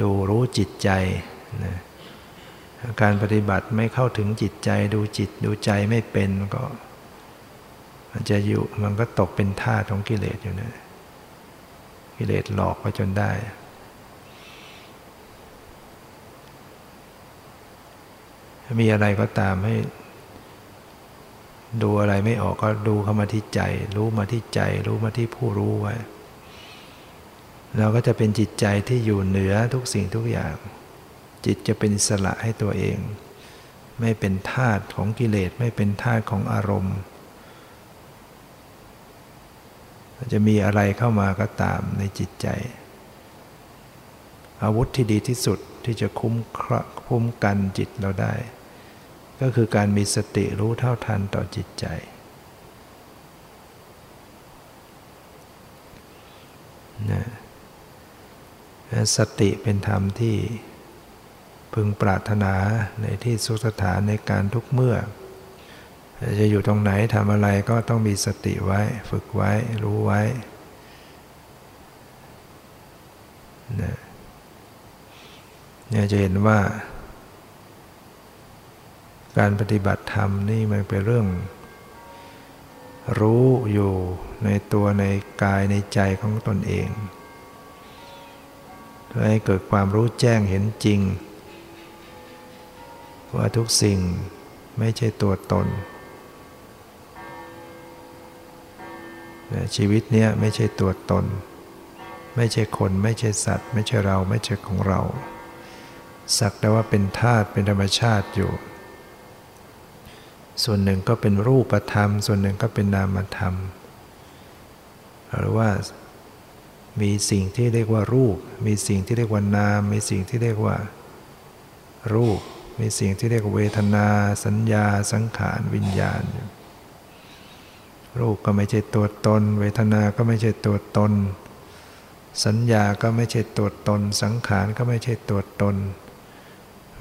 ดูรู้จิตใจนะการปฏิบัติไม่เข้าถึงจิตใจดูจิตดูใจไม่เป็นก็มันจะอยู่มันก็ตกเป็นท่าของกิเลสอยู่นะกิเลสหลอกไปจนได้ มีอะไรก็ตามให้ ดูอะไรไม่ออกก็ดูเข้ามาที่ใจ รู้มาที่ใจ รู้มาที่ผู้รู้ไว้เราก็จะเป็นจิตใจที่อยู่เหนือทุกสิ่งทุกอย่าง จิตจะเป็นสละให้ตัวเอง ไม่เป็นทาตของกิเลสไม่เป็นทาตของอารมณ์ จะมีอะไรเข้ามาก็ตามในจิตใจ อาวุธที่ดีที่สุดที่จะคุ้มคุ้มกันจิตเราได้ ก็คือการมีสติรู้เท่าทันต่อจิตใจ นะสติเป็นธรรมที่พึงปรารถนาในที่สุสถานในการทุกเมื่อ จะอยู่ตรงไหนทำอะไรก็ต้องมีสติไว้ ฝึกไว้ รู้ไว้เนี่ยจะเห็นว่า การปฏิบัติธรรมนี่มันเป็นเรื่อง รู้อยู่ในตัวในกายในใจของตนเองเพื่อให้เกิดความรู้แจ้งเห็นจริง ว่าทุกสิ่งไม่ใช่ตัวตน ชีวิตเนี้ยไม่ใช่ตัวตน ไม่ใช่คนไม่ใช่สัตว์ ไม่ใช่เราไม่ใช่ของเรา สักแต่ว่าเป็นธาตุเป็นธรรมชาติอยู่ ส่วนหนึ่งก็เป็นรูปธรรม ส่วนหนึ่งก็เป็นนามธรรม หรือว่ามีสิ่งที่เรียกว่ารูป มีสิ่งที่เรียกว่านาม มีสิ่งที่เรียกว่า รูป มีสิ่งที่เรียกว่าเวทนา สัญญา สังขาร วิญญาณ รูปก็ไม่ใช่ตัวตน เวทนาก็ไม่ใช่ตัวตน สัญญาก็ไม่ใช่ตัวตน สังขารก็ไม่ใช่ตัวตน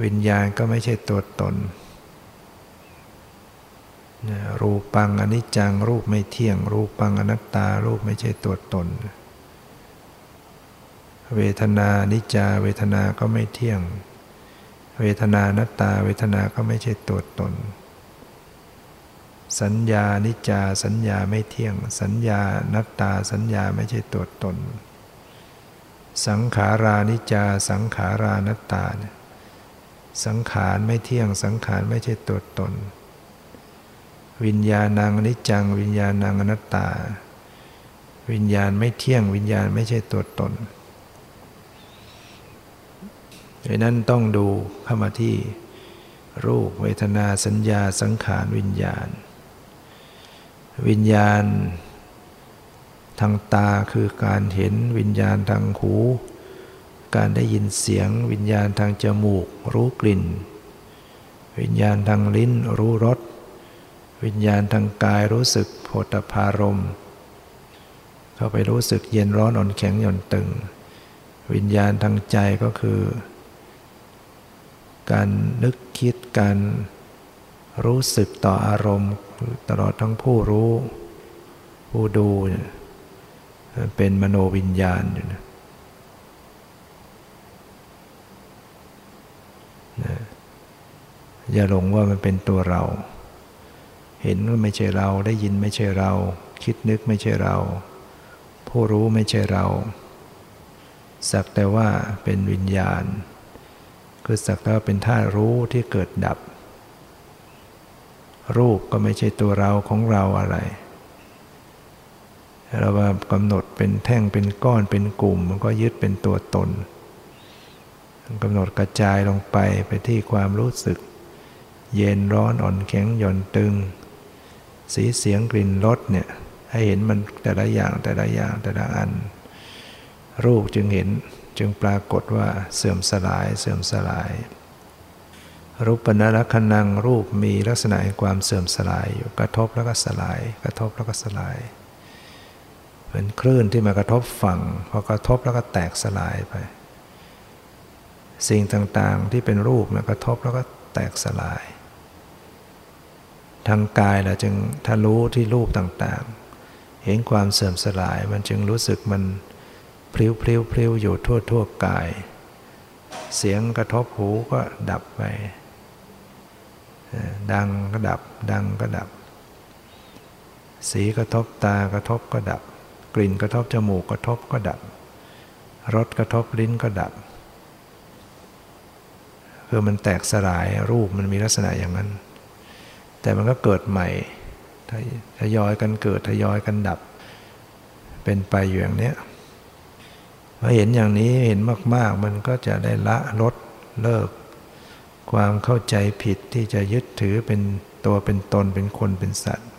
วิญญาณก็ไม่ใช่ตัวตน รูปังอนิจจังรูปไม่เที่ยง รูปังอนัตตารูปไม่ใช่ตัวตน เวทนานิจจาเวทนาก็ไม่เที่ยง เวทนานัตตาเวทนาก็ไม่ใช่ตัวตน สัญญานิจจาสัญญาไม่เที่ยง สัญญานัตตาสัญญาไม่ใช่ตัวตน สังขารานิจจาสังขารานัตตา สังขารไม่เที่ยงสังขารไม่ใช่ตัวตน วิญญาณังนิจจัง วิญญาณังอนัตตา วิญญาณไม่เที่ยง วิญญาณไม่ใช่ตัวตนดังนั้นต้องดูเข้ามาที่รูปเวทนาสัญญาสังขารวิญญาณ วิญญาณ ทางตาคือการเห็นวิญญาณทางหู การได้ยินเสียง วิญญาณทางจมูก รู้กลิ่น วิญญาณทางลิ้น รู้รส วิญญาณทางกายรู้สึกโผฏฐารม เข้าไปรู้สึกเย็นร้อนอ่อนแข็งหย่อนตึง วิญญาณทางใจก็คือ การนึกคิดการรู้สึกต่ออารมณ์ ตลอดทั้งผู้รู้ ผู้ดูเป็นมโนวิญญาณอยู่นะอย่าหลงว่ามันเป็นตัวเรา เห็นว่าไม่ใช่เราได้ยินไม่ใช่เรา คิดนึกไม่ใช่เรา ผู้รู้ไม่ใช่เรา สักแต่ว่าเป็นวิญญาณ คือสักแต่ว่าเป็นธาตุรู้ที่เกิดดับ รูปก็ไม่ใช่ตัวเราของเราอะไรเราว่ากำหนดเป็นแท่งเป็นก้อนเป็นกลุ่ม มันก็ยึดเป็นตัวตนกำหนดกระจายลงไปไปที่ความรู้สึก เย็นร้อนอ่อนแข็งหย่อนตึง สีเสียงกลิ่นรสเนี่ยให้เห็นมันแต่ละอย่างแต่ละอย่างแต่ละอัน รูปจึงเห็นจึงปรากฏว่าเสื่อมสลายเสื่อมสลาย รูปปนลักษณังรูปมีลักษณะแห่งความเสื่อมสลายอยู่กระทบแล้วก็สลาย กระทบแล้วก็สลายเป็นคลื่นที่มากระทบฝั่งพอกระทบแล้วก็แตกสลายไป สิ่งต่างๆที่เป็นรูปมากระทบแล้วก็แตกสลาย ทางกายเราจึงถ้ารู้ที่รูปต่างๆ เห็นความเสื่อมสลายมันจึงรู้สึกมันพลิ้วพลิ้วพลิ้วอยู่ทั่วทั่วกาย เสียงกระทบหูก็ดับไป ดังก็ดับ ดังก็ดับ สีกระทบตากระทบก็ดับ กลิ่นกระทบจมูกกระทบก็ดับ รสกระทบลิ้นก็ดับคือมันแตกสลายรูปมันมีลักษณะอย่างนั้น แต่มันก็เกิดใหม่ทยอยกันเกิดทยอยกันดับ เป็นไปอยู่อย่างนี้พอเห็นอย่างนี้เห็นมาก ๆ มันก็จะได้ละลดเลิก ความเข้าใจผิดที่จะยึดถือเป็นตัวเป็นตนเป็นคนเป็นสัตว์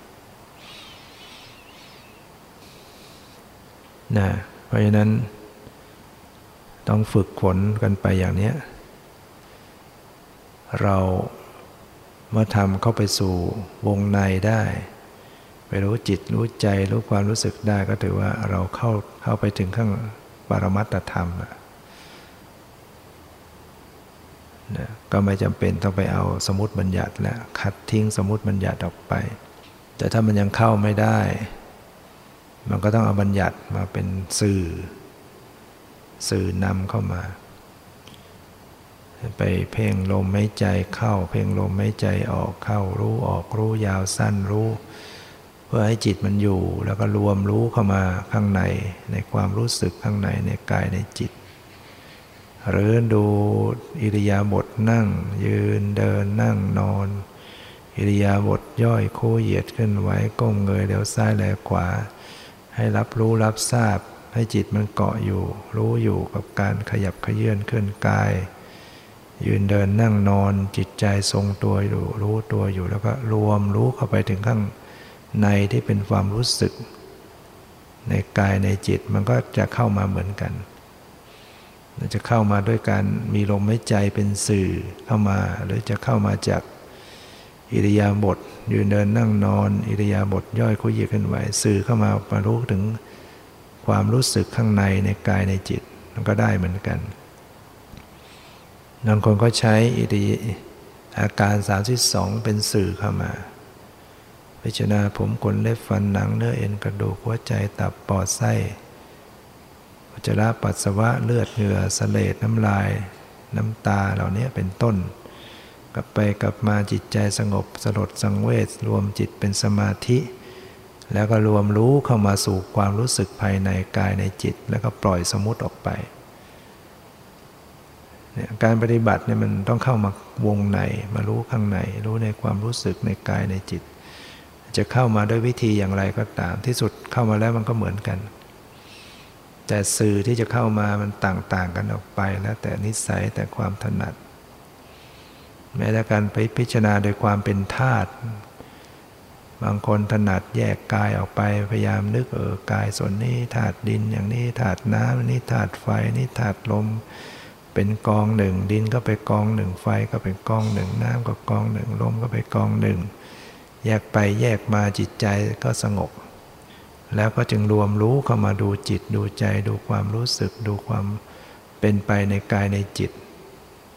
นะเพราะฉะนั้น ต้องฝึกฝนกันไปอย่างนี้เรา เมื่อทำเข้าไปสู่วงในได้ ไปรู้จิตรู้ใจรู้ความรู้สึกได้ก็ถือว่าเราเข้าเข้าไปถึงข้างปรมัตธรรมนะก็ไม่จำเป็นต้องไปเอาสมุติบัญญัติแล้วคัดทิ้งสมุติบัญญัติออกไป แต่ถ้ามันยังเข้าไม่ได้ มันก็ต้องเอาบัญญัติมาเป็นสื่อ สื่อนำเข้ามา ไปเพ่งลมไม่ใจเข้า เพ่งลมไม่ใจออกเข้ารู้ออกรู้ยาวสั้นรู้ เพื่อให้จิตมันอยู่ แล้วก็รวมรู้เข้ามาข้างในในความรู้สึกข้างในในกายในจิต หรือดูอิริยาบถนั่ง ยืนเดินนั่งนอน อิริยาบถย่อยโคเหยียดขึ้นไหวก้มเงยเดี๋ยวซ้ายแลขวา ให้รับรู้รับทราบ ให้จิตมันเกาะอยู่ รู้อยู่กับการขยับขยื่นเคลื่อนกาย ยืนเดินนั่งนอนจิตใจทรงตัวอยู่รู้ตัวอยู่แล้วก็รวมรู้เข้าไปถึงข้างในที่เป็นความรู้สึก ในกายในจิตมันก็จะเข้ามาเหมือนกันจะเข้ามาด้วยการมีลมหายใจเป็นสื่อเข้ามา หรือจะเข้ามาจากอิริยาบถยืนเดินนั่งนอน อิริยาบถย่อยคุยขึ้นไหวสื่อเข้ามามารู้ถึงความรู้สึกข้างในในกายในจิตมันก็ได้เหมือนกัน บางคนก็ใช้อิริอาการสามสิบสองเป็นสื่อเข้ามาพิจารณาผมขนเล็บฟันหนังเนื้อเอ็นกระดูกหัวใจตับปอดไส้ปัจจระปัสสาวะเลือดเหงื่อสเลดน้ำลาย น้ำตาเหล่านี้เป็นต้น กลับไปกลับมาจิตใจสงบสลดสังเวชรวมจิตเป็นสมาธิ แล้วก็รวมรู้เข้ามาสู่ความรู้สึกภายในกายในจิต แล้วก็ปล่อยสมุติออกไป เนี่ยการปฏิบัติเนี่ยมันต้องเข้ามาวงในมารู้ข้างใน รู้ในความรู้สึกในกายในจิต จะเข้ามาด้วยวิธีอย่างไรก็ตาม ที่สุดเข้ามาแล้วมันก็เหมือนกัน แต่สื่อที่จะเข้ามามันต่างๆกันออกไปแล้วแต่นิสัยแต่ความถนัด แม้แต่การไปพิจารณาโดยความเป็นธาตุบางคนถนัดแยกกายออกไปพยายามนึกเออกายส่วนนี้ธาตุดินอย่างนี้ธาตุน้ำนี่ธาตุไฟนี่ธาตุลม เป็นกองหนึ่ง ดินก็ไปกองหนึ่ง ไฟก็เป็นกองหนึ่ง น้ำก็กองหนึ่ง ลมก็ไปกองหนึ่ง แยกไปแยกมาจิตใจก็สงบ แล้วก็จึงรวมรู้เข้ามาดูจิตดูใจดูความรู้สึกดูความเป็นไปในกายในจิต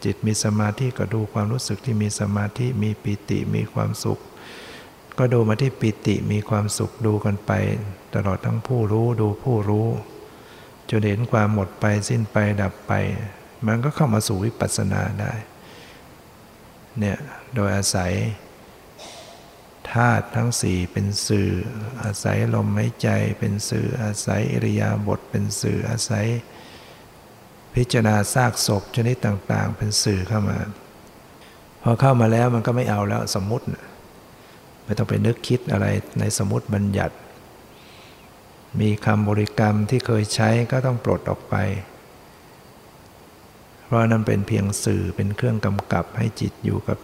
จิตมีสมาธิก็ดูความรู้สึกที่มีสมาธิมีปิติมีความสุข ก็ดูมาที่ปิติมีความสุขดูกันไป ตลอดทั้งผู้รู้ดูผู้รู้จนเห็นความหมดไปสิ้นไปดับไป มันก็เข้ามาสู่วิปัสสนาได้เนี่ยโดยอาศัยธาตุทั้งสี่เป็นสื่อ อาศัยลมหายใจเป็นสื่อ อาศัยอิริยาบถเป็นสื่อ อาศัย พิจารณาซากศพชนิดต่างๆ เป็นสื่อเข้ามา พอเข้ามาแล้วมันก็ไม่เอาแล้วสมมติ ไม่ต้องไปนึกคิดอะไรในสมมติบัญญัติ มีคำบริกรรมที่เคยใช้ก็ต้องปลดออกไป ราะนั้นเป็นเพียงสื่อเป็นเครื่องกำกับให้จิตอยู่กับ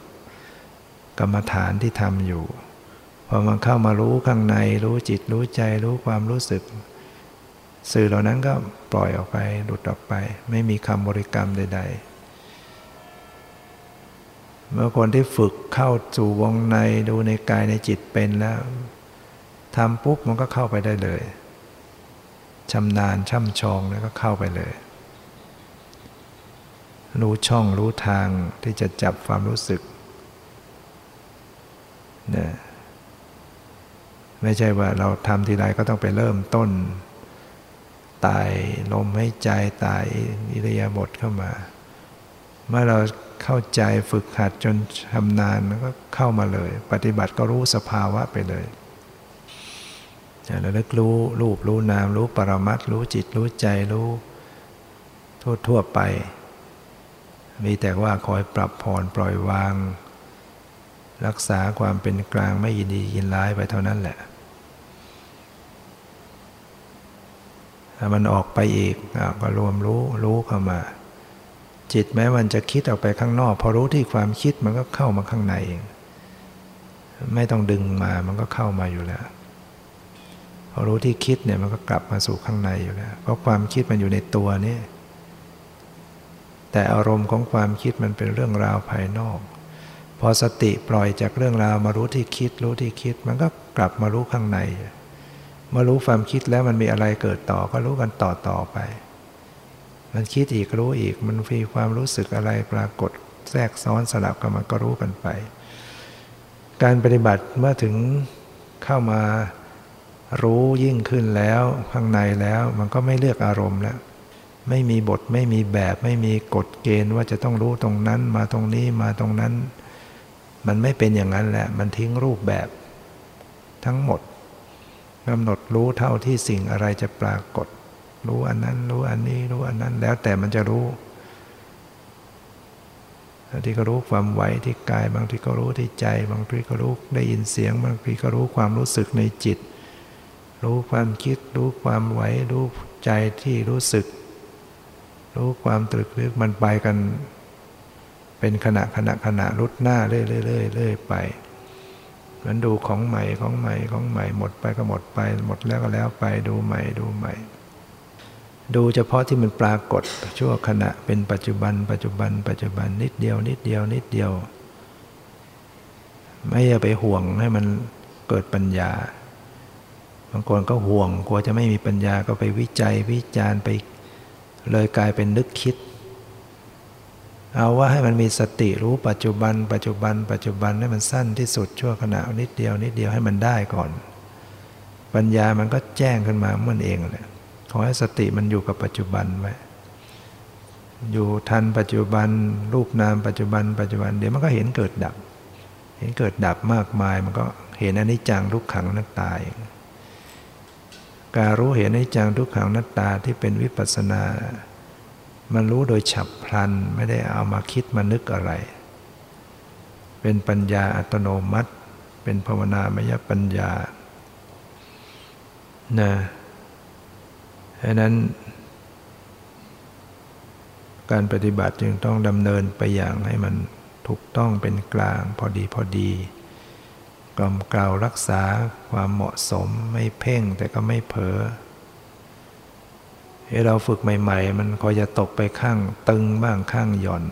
กรรมฐานที่ทำอยู่ พอมันเข้ามารู้ข้างในรู้จิตรู้ใจรู้ความรู้สึก สื่อเหล่านั้นก็ปล่อยออกไปหลุดออกไป ไม่มีคำบริกรรมใด ๆ เมื่อคนที่ฝึกเข้าสู่วงในดูในกายในจิตเป็นแล้วทำปุ๊บมันก็เข้าไปได้เลยชำนาญช่ำชองแล้วก็เข้าไปเลย รู้ช่องรู้ทางที่จะจับความรู้สึกเนี่ยไม่ใช่ว่าเราทำทีไรก็ต้องไปเริ่มต้น ตายลมให้ใจตายอิริยาบถเข้ามา เมื่อเราเข้าใจฝึกหัดจนชำนาญก็เข้ามาเลย ปฏิบัติก็รู้สภาวะไปเลยแล้วลึกรู้รูปรู้นาม รู้ปรมัตรู้จิตรู้ใจรู้ทั่วทั่วไป มีแต่ว่าคอยปรับผ่อนปล่อยวาง รักษาความเป็นกลางไม่ยินดียินร้ายไปเท่านั้นแหละถ้ามันออกไปอีกก็รวมรู้รู้เข้ามา จิตแม้มันจะคิดออกไปข้างนอก พอรู้ที่ความคิดมันก็เข้ามาข้างในเองไม่ต้องดึงมามันก็เข้ามาอยู่แล้วพอรู้ที่คิดเนี่ยมันก็กลับมาสู่ข้างในอยู่แล้วเพราะความคิดมันอยู่ในตัวนี่ แต่อารมณ์ของความคิดมันเป็นเรื่องราวภายนอก พอสติปล่อยจากเรื่องราวมารู้ที่คิด รู้ที่คิด มันก็กลับมารู้ข้างในมารู้ความคิดแล้วมันมีอะไรเกิดต่อก็รู้กันต่อต่อไป มันคิดอีกรู้อีกมันมีความรู้สึกอะไรปรากฏแทรกซ้อนสลับกันมันก็รู้กันไป การปฏิบัติเมื่อถึงเข้ามารู้ยิ่งขึ้นแล้วข้างในแล้ว มันก็ไม่เลือกอารมณ์แล้ว ไม่มีบทไม่มีแบบไม่มีกฎเกณฑ์ว่าจะต้องรู้ตรงนั้นมาตรงนี้มาตรงนั้น มันไม่เป็นอย่างนั้นแหละ มันทิ้งรูปแบบ ทั้งหมดกำหนดรู้เท่าที่สิ่งอะไรจะปรากฏ รู้อันนั้น รู้อันนี้รู้อันนั้น แล้วแต่มันจะรู้บางทีก็รู้ความไหวที่กาย บางทีก็รู้ที่ใจ บางทีก็รู้ได้ยินเสียง บางทีก็รู้ความรู้สึกในจิต รู้ความคิด รู้ความไหวรู้ใจที่รู้สึก รู้ความตรึกนึกมันไปกัน เป็นขณะขณะขณะรุดหน้าเรื่อยๆเรื่อยๆไปมันดูของใหม่ของใหม่ของใหม่หมดไปก็หมดไป หมดแล้วก็แล้วไปดูใหม่ดูใหม่ ดูเฉพาะที่มันปรากฏชั่วขณะเป็นปัจจุบัน ปัจจุบัน ปัจจุบันนิดเดียว นิดเดียว นิดเดียว ไม่อย่าไปห่วงให้มันเกิดปัญญาบางคนก็ห่วงกลัวจะไม่มีปัญญาก็ไปวิจัยวิจารณ์ไป เลยกลายเป็นนึกคิด เอาว่าให้มันมีสติรู้ปัจจุบัน ปัจจุบัน ปัจจุบันให้มันสั้นที่สุดชั่วขณะนิดเดียวนิดเดียวให้มันได้ก่อน ปัญญามันก็แจ้งขึ้นมามันเองเลยขอให้สติมันอยู่กับปัจจุบันไว้อยู่ทันปัจจุบัน รูปนามปัจจุบัน ปัจจุบันเดี๋ยวมันก็เห็นเกิดดับ เห็นเกิดดับมากมายมันก็เห็นอนิจจังทุกขังนัตตาเอง การรู้เห็นอนิจจังทุกขังนัตตาที่เป็นวิปัสสนา มันรู้โดยฉับพลันไม่ได้เอามาคิดมานึกอะไร เป็นปัญญาอัตโนมัติ เป็นภาวนามยปัญญานะดังนั้น การปฏิบัติจึงต้องดำเนินไปอย่างให้มันถูกต้องเป็นกลางพอดีพอดี กล่อมกล่าวรักษาความเหมาะสมไม่เพ่งแต่ก็ไม่เผลอเราฝึกใหม่ ๆ มันคอยจะตกไปข้างตึงบ้างข้างหย่อน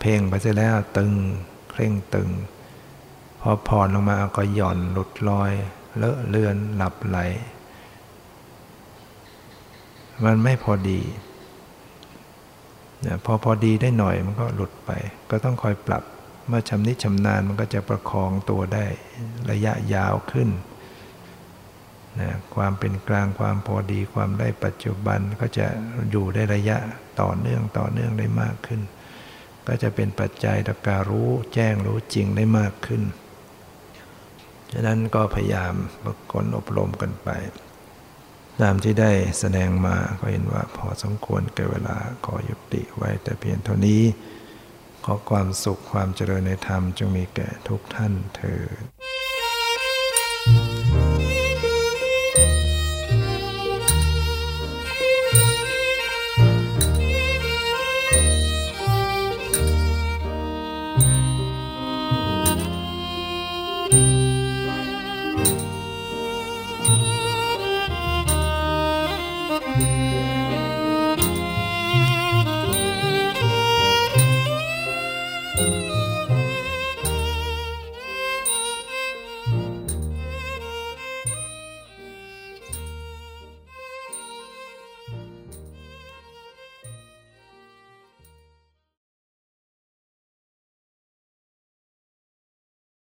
เพ่งไปเสร็จแล้วตึงเคร่งตึง พอผ่อนลงมาก็หย่อนหลุดลอย เลอะเลือนหลับไหล มันไม่พอดีนะพอพอดีได้หน่อยมันก็หลุดไป ก็ต้องคอยปรับ เมื่อชำนิชำนาญมันก็จะประคองตัวได้ระยะยาวขึ้นนะความเป็นกลางความพอดีความได้ปัจจุบันก็จะอยู่ได้ระยะต่อเนื่องต่อเนื่องได้มากขึ้น ก็จะเป็นปัจจัยต่อการรู้แจ้งรู้จริงได้มากขึ้นฉะนั้นก็พยายามประกนอบรมกันไป ตามที่ได้แสดงมาก็เห็นว่าพอสมควรแก่เวลาขอยุติไว้แต่เพียงเท่านี้ ขอความสุขความเจริญในธรรมจงมีแก่ทุกท่านเถิด